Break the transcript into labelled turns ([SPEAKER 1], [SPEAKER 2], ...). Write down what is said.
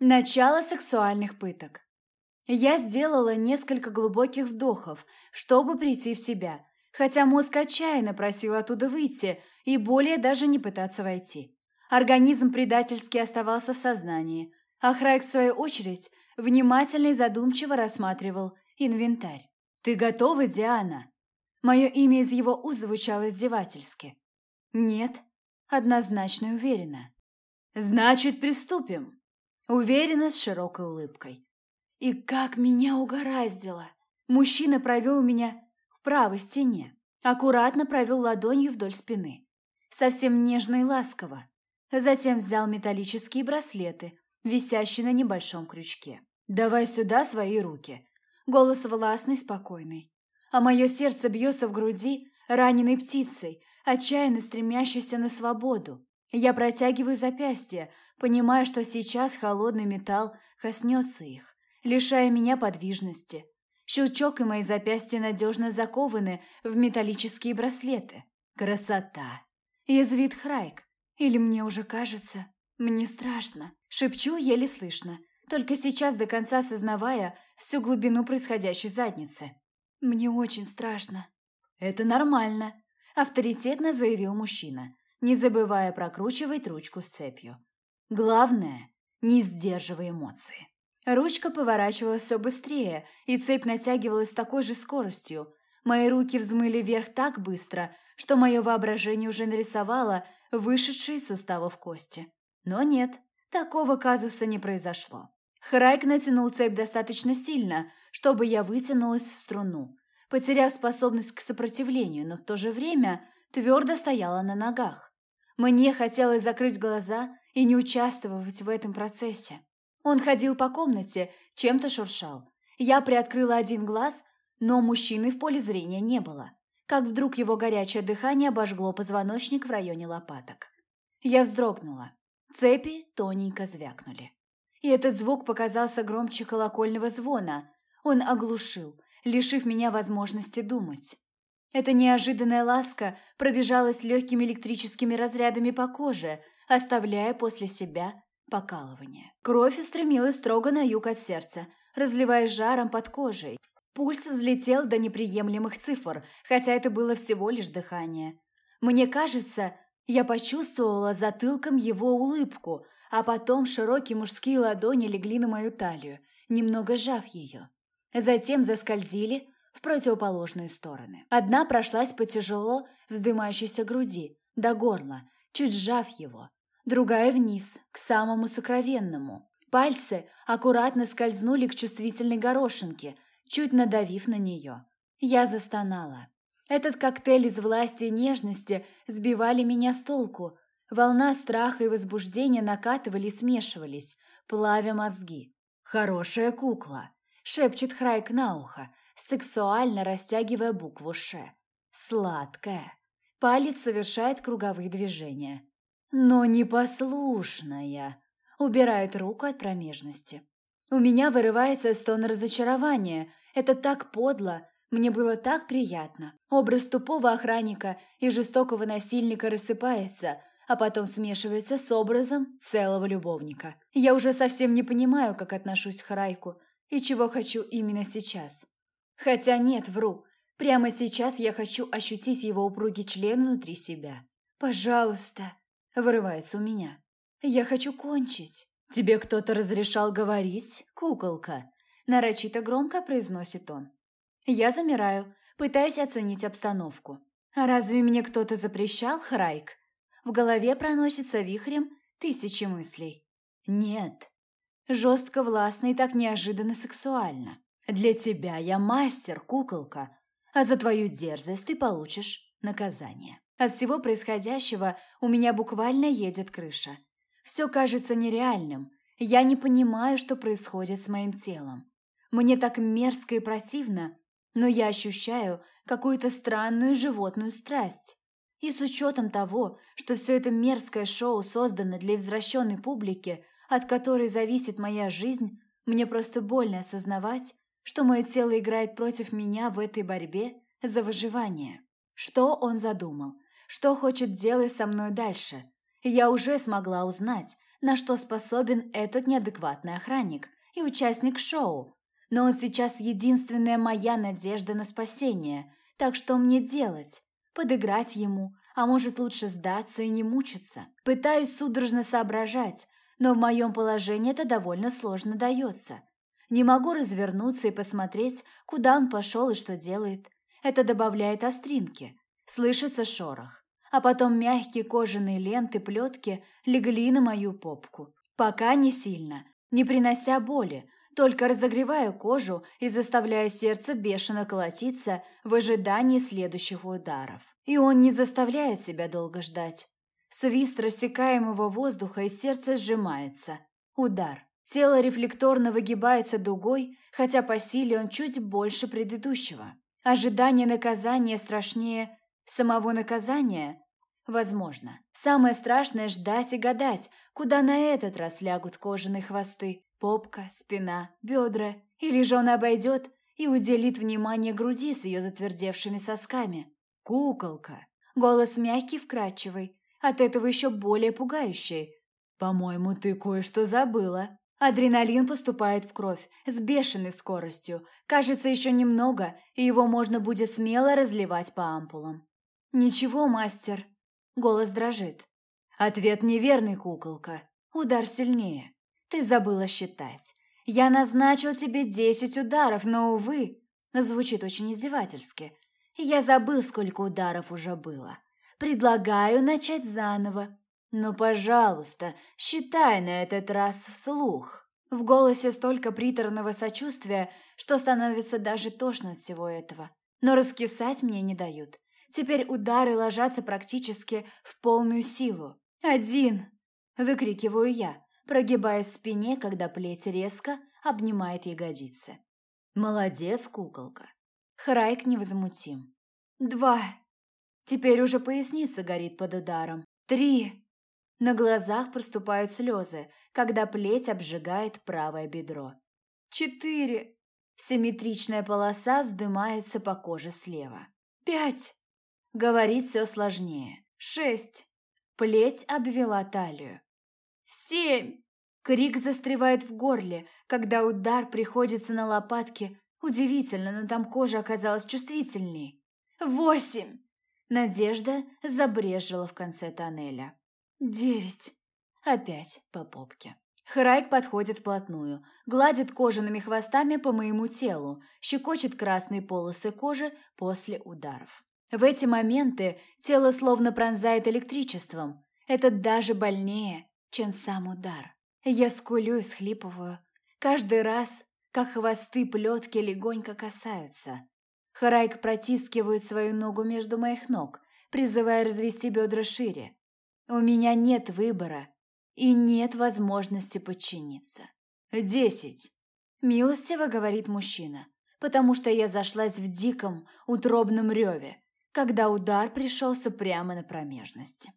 [SPEAKER 1] Начало сексуальных пыток. Я сделала несколько глубоких вдохов, чтобы прийти в себя, хотя мозг отчаянно просил оттуда выйти и более даже не пытаться войти. Организм предательски оставался в сознании, а Храйк, в свою очередь, внимательно и задумчиво рассматривал инвентарь. «Ты готова, Диана?» Мое имя из его уст звучало издевательски. «Нет», однозначно и уверенно. «Значит, приступим!» Уверенно, с широкой улыбкой. И как меня угораздило! Мужчина провел меня к правой стене, аккуратно провел ладонью вдоль спины. Совсем нежно и ласково. Затем взял металлические браслеты, висящие на небольшом крючке. «Давай сюда свои руки!» Голос властный, спокойный. А мое сердце бьется в груди раненой птицей, отчаянно стремящейся на свободу. Я протягиваю запястье, понимая, что сейчас холодный металл коснется их, лишая меня подвижности. Щелчок и мои запястья надежно закованы в металлические браслеты. Красота! Язвит Храйк. Или мне уже кажется? Мне страшно. Шепчу еле слышно, только сейчас до конца осознавая всю глубину происходящей задницы. Мне очень страшно. Это нормально, авторитетно заявил мужчина, не забывая прокручивать ручку с цепью. Главное, не сдерживай эмоции. Ручка поворачивалась все быстрее, и цепь натягивалась с такой же скоростью. Мои руки взмыли вверх так быстро, что мое воображение уже нарисовало вышедшие из суставов кости. Но нет, такого казуса не произошло. Храйк натянул цепь достаточно сильно, чтобы я вытянулась в струну, потеряв способность к сопротивлению, но в то же время твердо стояла на ногах. Мне хотелось закрыть глаза и не участвовать в этом процессе. Он ходил по комнате, чем-то шуршал. Я приоткрыла один глаз, но мужчины в поле зрения не было. Как вдруг его горячее дыхание обожгло позвоночник в районе лопаток. Я вздрогнула. Цепи тоненько звякнули. И этот звук показался громче колокольного звона. Он оглушил, лишив меня возможности думать. Эта неожиданная ласка пробежалась легкими электрическими разрядами по коже, оставляя после себя покалывание. Кровь устремилась строго на юг от сердца, разливаясь жаром под кожей. Пульс взлетел до неприемлемых цифр, хотя это было всего лишь дыхание. Мне кажется, я почувствовала затылком его улыбку, а потом широкие мужские ладони легли на мою талию, немного сжав ее. Затем заскользили в противоположные стороны. Одна прошлась по тяжело вздымающейся груди, до горла, чуть сжав его, другая вниз, к самому сокровенному. Пальцы аккуратно скользнули к чувствительной горошинке, чуть надавив на нее. Я застонала. Этот коктейль из власти и нежности сбивали меня с толку. Волна страха и возбуждения накатывали и смешивались, плавя мозги. «Хорошая кукла», — шепчет Храйк на ухо, сексуально растягивая букву «Ш». «Сладкая». Палец совершает круговые движения но непослушная. Убирает руку от промежности. У меня вырывается стон разочарования. Это так подло. Мне было так приятно. Образ тупого охранника и жестокого насильника рассыпается, а потом смешивается с образом целого любовника. Я уже совсем не понимаю, как отношусь к Харайку и чего хочу именно сейчас. Хотя нет, вру. Прямо сейчас я хочу ощутить его упругий член внутри себя. Пожалуйста, Вырывается у меня. Я хочу кончить. Тебе кто-то разрешал говорить, куколка? Нарочито громко произносит он. Я замираю, пытаясь оценить обстановку. А разве мне кто-то запрещал, Храйк? В голове проносится вихрем тысячи мыслей. Нет. Жестко, властно и так неожиданно сексуально. Для тебя я мастер, куколка, а за твою дерзость ты получишь наказание. От всего происходящего у меня буквально едет крыша. Все кажется нереальным. Я не понимаю, что происходит с моим телом. Мне так мерзко и противно, но я ощущаю какую-то странную животную страсть. И с учетом того, что все это мерзкое шоу создано для извращенной публики, от которой зависит моя жизнь, мне просто больно осознавать, что мое тело играет против меня в этой борьбе за выживание. Что он задумал? Что хочет делать со мной дальше? Я уже смогла узнать, на что способен этот неадекватный охранник и участник шоу. Но он сейчас единственная моя надежда на спасение, так что мне делать? Подыграть ему, а может лучше сдаться и не мучиться? Пытаюсь судорожно соображать, но в моем положении это довольно сложно дается. Не могу развернуться и посмотреть, куда он пошел и что делает. Это добавляет остринки. Слышится шорох. А потом мягкие кожаные ленты плетки легли на мою попку. Пока не сильно, не принося боли, только разогревая кожу и заставляя сердце бешено колотиться в ожидании следующих ударов. И он не заставляет себя долго ждать. Свист рассекаемого воздуха и сердце сжимается. Удар. Тело рефлекторно выгибается дугой, хотя по силе он чуть больше предыдущего. Ожидание наказания страшнее самого наказания? Возможно. Самое страшное – ждать и гадать, куда на этот раз лягут кожаные хвосты. Попка, спина, бедра. Или же он обойдет и уделит внимание груди с ее затвердевшими сосками. Куколка. Голос мягкий, вкрадчивый. От этого еще более пугающий. «По-моему, ты кое-что забыла». Адреналин поступает в кровь с бешеной скоростью. Кажется, еще немного, и его можно будет смело разливать по ампулам. «Ничего, мастер». Голос дрожит. «Ответ неверный, куколка. Удар сильнее. Ты забыла считать. Я назначил тебе десять ударов, но, увы...» Звучит очень издевательски. «Я забыл, сколько ударов уже было. Предлагаю начать заново. «Ну, пожалуйста, считай на этот раз вслух». В голосе столько приторного сочувствия, что становится даже тошно от всего этого. Но раскисать мне не дают. Теперь удары ложатся практически в полную силу. «Один!» – выкрикиваю я, прогибаясь в спине, когда плеть резко обнимает ягодицы. «Молодец, куколка!» Храйк невозмутим. «Два!» Теперь уже поясница горит под ударом. «Три!» На глазах проступают слезы, когда плеть обжигает правое бедро. Четыре. Симметричная полоса вздымается по коже слева. Пять. Говорить все сложнее. Шесть. Плеть обвела талию. Семь. Крик застревает в горле, когда удар приходится на лопатки. Удивительно, но там кожа оказалась чувствительней. Восемь. Надежда забрежила в конце тоннеля. Девять. Опять по попке. Храйк подходит вплотную, гладит кожаными хвостами по моему телу, щекочет красные полосы кожи после ударов. В эти моменты тело словно пронзает электричеством. Это даже больнее, чем сам удар. Я скулю и схлипываю. Каждый раз, как хвосты плетки легонько касаются. Харайк протискивает свою ногу между моих ног, призывая развести бедра шире. У меня нет выбора и нет возможности подчиниться. Десять. Милостиво говорит мужчина, потому что я зашлась в диком, утробном реве, когда удар пришелся прямо на промежность.